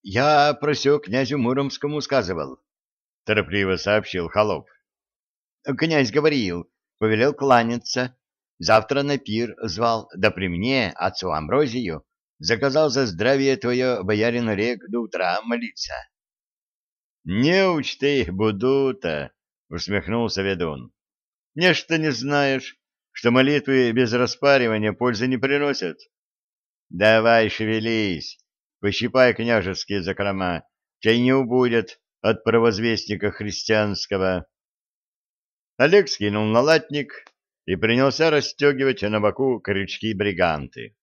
— Я про все князю Муромскому сказывал, — торопливо сообщил Холоп. — Князь говорил, повелел кланяться, завтра на пир звал, да при мне, отцу Амброзию, заказал за здравие твое, боярин Олег, до утра молиться. — Неуч ты, Будута, — усмехнулся ведун. — Нечто не знаешь, что молитвы без распаривания пользы не приносят. Давай шевелись, пощипай княжеские закрома, чай не убудет от провозвестника христианского. Олег скинул на латник и принялся расстегивать на боку крючки-бриганты.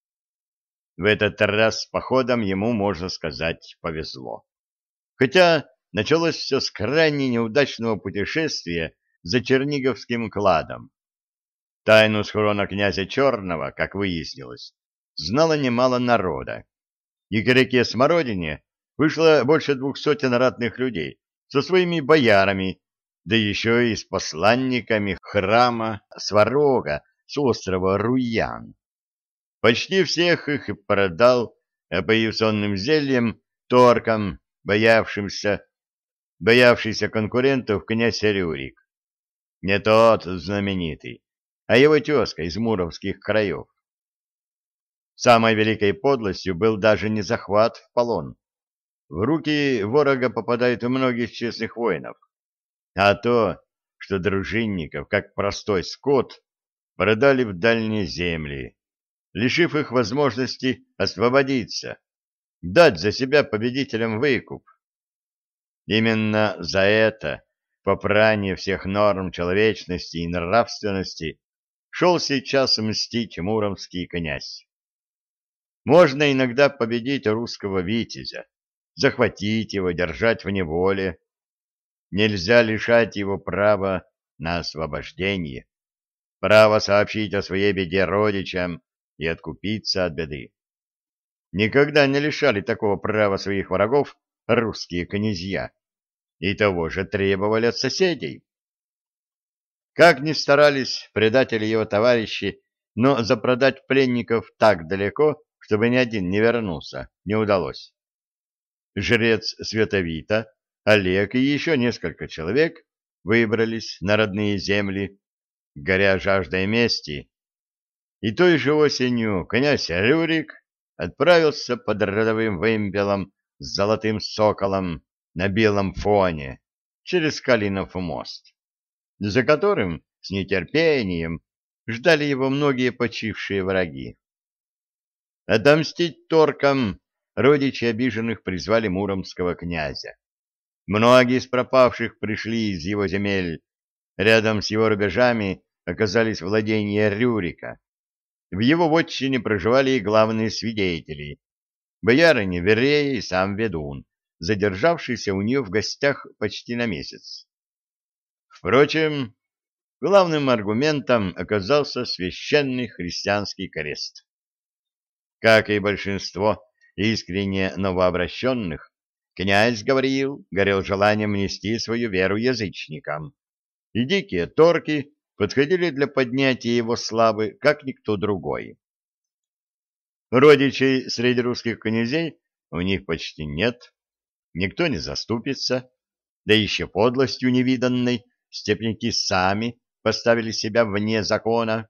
В этот раз с походом ему, можно сказать, повезло. Хотя началось все с крайне неудачного путешествия за Черниговским кладом. Тайну схрона князя Черного, как выяснилось, знало немало народа. И к реке Смородине вышло больше двух сотен ратных людей со своими боярами, да еще и с посланниками храма Сварога с острова Руян. Почти всех их и продал опоив зельем торкам, боявшимся, боявшийся конкурентов князь Рюрик. Не тот знаменитый, а его тезка из муровских краев. Самой великой подлостью был даже не захват в полон. В руки ворога попадает у многих честных воинов, а то, что дружинников, как простой скот, продали в дальние земли, лишив их возможности освободиться, дать за себя победителям выкуп. Именно за это попрание всех норм человечности и нравственности шел сейчас мстить муромский князь. Можно иногда победить русского витязя, захватить его, держать в неволе. Нельзя лишать его права на освобождение, право сообщить о своей беде родичам и откупиться от беды. Никогда не лишали такого права своих врагов русские князья, и того же требовали от соседей. Как ни старались предатели его товарищи, но запродать пленников так далеко, чтобы ни один не вернулся, не удалось. Жрец Световита, Олег и еще несколько человек выбрались на родные земли, горя жаждой мести, и той же осенью князь Рюрик отправился под родовым вымпелом с золотым соколом на белом фоне через Калинов мост за которым с нетерпением ждали его многие почившие враги. Отомстить торкам родичи обиженных призвали муромского князя. Многие из пропавших пришли из его земель. Рядом с его рубежами оказались владения Рюрика. В его вотчине проживали и главные свидетели. Боярыня Верея и сам ведун, задержавшийся у нее в гостях почти на месяц. Впрочем, главным аргументом оказался священный христианский крест. Как и большинство искренне новообращенных, князь говорил, горел желанием нести свою веру язычникам, и дикие торки подходили для поднятия его славы, как никто другой. Родичей среди русских князей у них почти нет, никто не заступится, да еще подлостью невиданной степники сами поставили себя вне закона.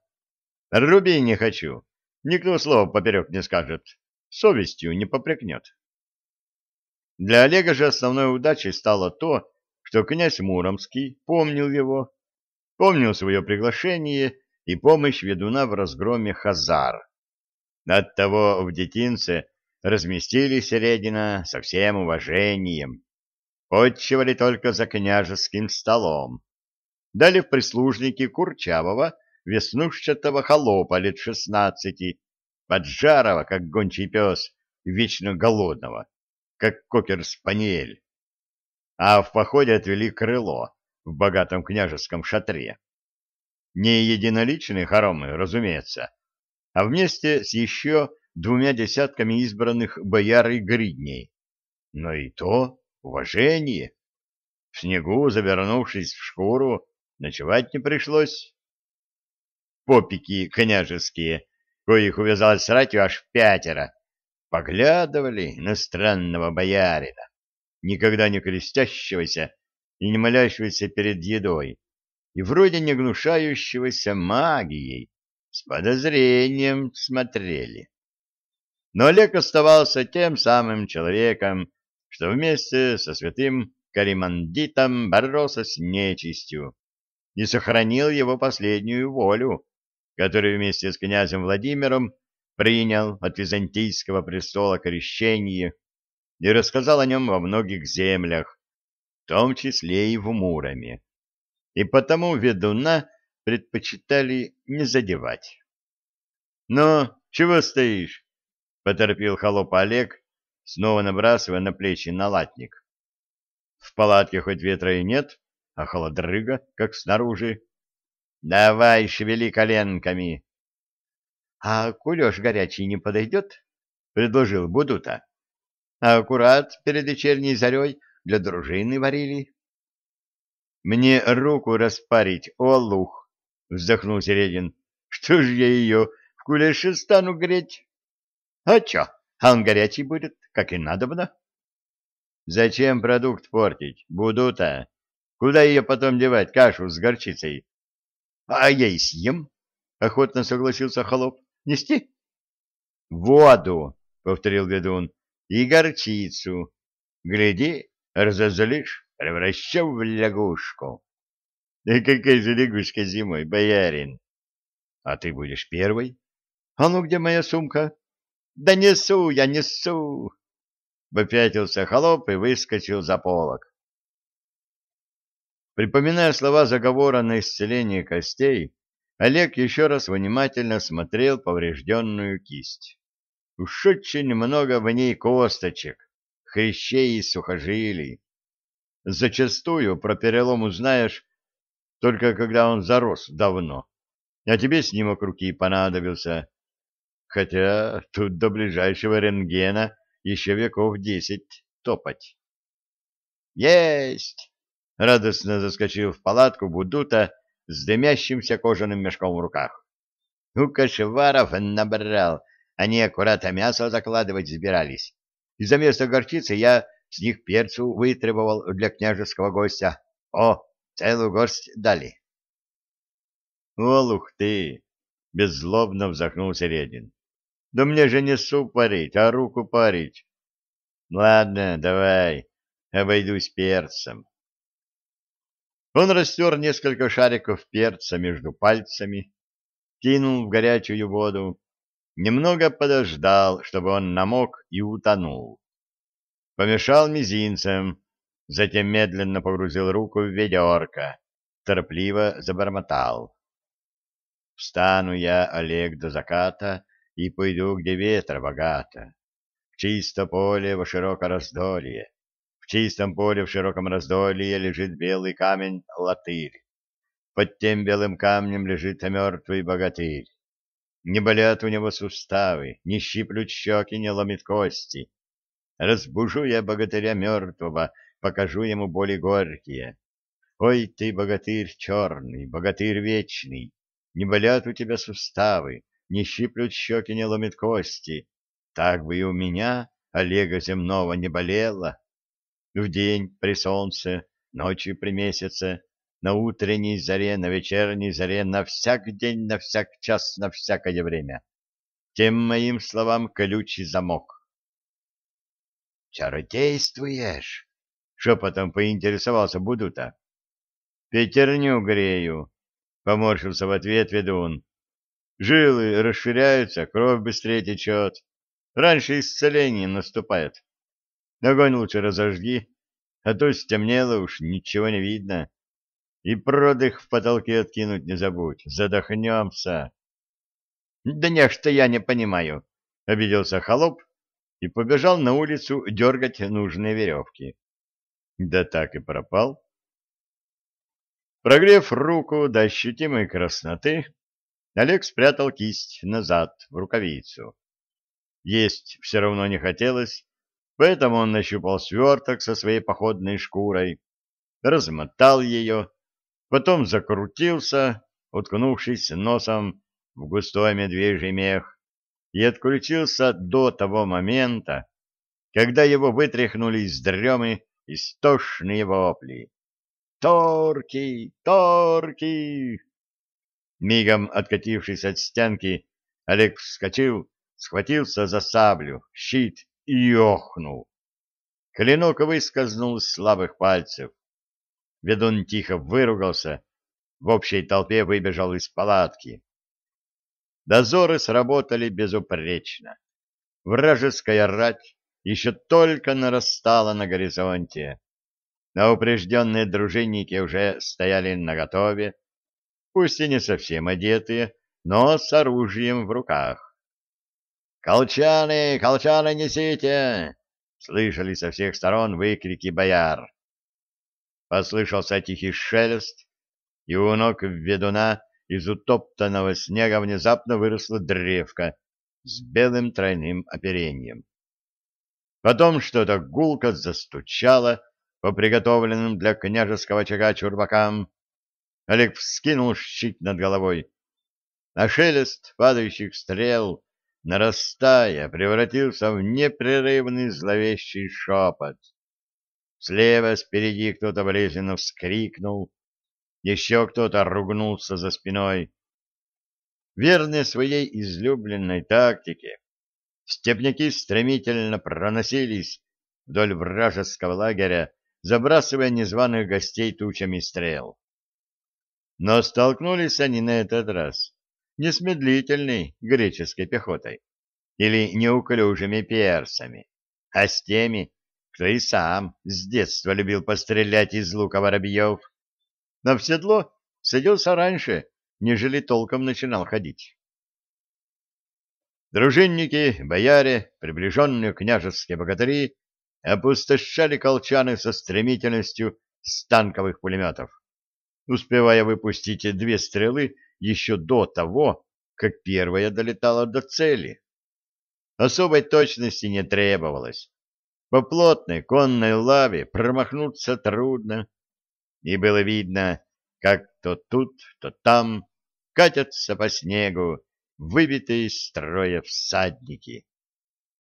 Руби не хочу. Никто слова поперек не скажет. Совестью не попрекнет. Для Олега же основной удачей стало то, что князь Муромский помнил его, помнил свое приглашение и помощь ведуна в разгроме Хазар. Оттого в детинце разместили Середина со всем уважением. Отчивали только за княжеским столом дали в прислужники курчавого, веснушчатого холопа лет шестнадцати, поджарого, как гончий пес, вечно голодного, как кокер-спаниель. А в походе отвели крыло в богатом княжеском шатре. Не единоличные хоромы, разумеется, а вместе с еще двумя десятками избранных бояр и гридней. Но и то уважение. В снегу, завернувшись в шкуру, Ночевать не пришлось. Попики княжеские, коих увязалось ратью аж пятеро, поглядывали на странного боярина, никогда не крестящегося и не молящегося перед едой, и вроде не гнушающегося магией, с подозрением смотрели. Но Олег оставался тем самым человеком, что вместе со святым Каримандитом боролся с нечистью и сохранил его последнюю волю, которую вместе с князем Владимиром принял от византийского престола крещение и рассказал о нем во многих землях, в том числе и в Муроме. И потому ведуна предпочитали не задевать. — Ну, чего стоишь? — поторопил холоп Олег, снова набрасывая на плечи налатник. — В палатке хоть ветра и нет, а холодрыга, как снаружи. — Давай, шевели коленками. — А кулеш горячий не подойдет? — предложил Будута. — А аккурат перед вечерней зарей для дружины варили. — Мне руку распарить, о лух! — вздохнул Середин. — Что ж я ее в кулеше стану греть? — А чё, а он горячий будет, как и надобно. — Зачем продукт портить, Будута? Куда ее потом девать, кашу с горчицей? — А я и съем, — охотно согласился Холоп. — Нести? — Воду, — повторил ведун, — и горчицу. Гляди, разозлишь, превращу в лягушку. — И какая же лягушка зимой, боярин? — А ты будешь первой? — А ну где моя сумка? — Да несу я, несу! Попятился холоп и выскочил за полок. Припоминая слова заговора на исцеление костей, Олег еще раз внимательно смотрел поврежденную кисть. Уж очень много в ней косточек, хрящей и сухожилий. Зачастую про перелом узнаешь только когда он зарос давно, а тебе снимок руки понадобился. Хотя тут до ближайшего рентгена еще веков десять топать. «Есть!» Радостно заскочил в палатку Будута с дымящимся кожаным мешком в руках. У кошеваров набрал, они аккуратно мясо закладывать собирались. И за место горчицы я с них перцу вытребовал для княжеского гостя. О, целую горсть дали. Олух ты! Беззлобно вздохнул Середин. Да мне же не суп парить, а руку парить. Ладно, давай, обойдусь перцем. Он растер несколько шариков перца между пальцами, кинул в горячую воду, немного подождал, чтобы он намок и утонул. Помешал мизинцем, затем медленно погрузил руку в ведерко, торопливо забормотал. Встану я, Олег, до заката и пойду, где ветра богато, в чисто поле во широкое раздолье, в чистом поле в широком раздолье лежит белый камень латырь. Под тем белым камнем лежит мертвый богатырь. Не болят у него суставы, не щиплют щеки, не ломит кости. Разбужу я богатыря мертвого, покажу ему боли горькие. Ой ты, богатырь черный, богатырь вечный, не болят у тебя суставы, не щиплют щеки, не ломит кости. Так бы и у меня, Олега земного, не болело в день при солнце, ночью при месяце, на утренней заре, на вечерней заре, на всяк день, на всяк час, на всякое время. Тем моим словам колючий замок. «Чародействуешь?» — шепотом поинтересовался Будута. «Пятерню грею», — поморщился в ответ ведун. «Жилы расширяются, кровь быстрее течет. Раньше исцеление наступает. Огонь лучше разожги, а то стемнело уж, ничего не видно. И продых в потолке откинуть не забудь, задохнемся. — Да не, что я не понимаю, — обиделся холоп и побежал на улицу дергать нужные веревки. Да так и пропал. Прогрев руку до ощутимой красноты, Олег спрятал кисть назад в рукавицу. Есть все равно не хотелось, Поэтому он нащупал сверток со своей походной шкурой, размотал ее, потом закрутился, уткнувшись носом в густой медвежий мех, и отключился до того момента, когда его вытряхнули из дремы истошные вопли. «Торки! Торки!» Мигом откатившись от стенки, Олег вскочил, схватился за саблю, щит и охнул. Клинок выскользнул из слабых пальцев. Ведун тихо выругался, в общей толпе выбежал из палатки. Дозоры сработали безупречно. Вражеская рать еще только нарастала на горизонте, а упрежденные дружинники уже стояли наготове, пусть и не совсем одетые, но с оружием в руках. «Колчаны! Колчаны несите!» — слышали со всех сторон выкрики бояр. Послышался тихий шелест, и у ног ведуна из утоптанного снега внезапно выросла древка с белым тройным оперением. Потом что-то гулко застучало по приготовленным для княжеского очага чурбакам. Олег вскинул щит над головой, а шелест падающих стрел, нарастая, превратился в непрерывный зловещий шепот. Слева спереди кто-то болезненно вскрикнул, еще кто-то ругнулся за спиной. Верные своей излюбленной тактике, степняки стремительно проносились вдоль вражеского лагеря, забрасывая незваных гостей тучами стрел. Но столкнулись они на этот раз не с медлительной греческой пехотой или неуклюжими персами, а с теми, кто и сам с детства любил пострелять из лука воробьев но в седло садился раньше, нежели толком начинал ходить. Дружинники, бояре, приближенные княжеские богатыри опустошали колчаны со стремительностью станковых пулеметов, успевая выпустить две стрелы еще до того, как первая долетала до цели. Особой точности не требовалось. По плотной конной лаве промахнуться трудно, и было видно, как то тут, то там катятся по снегу выбитые из строя всадники.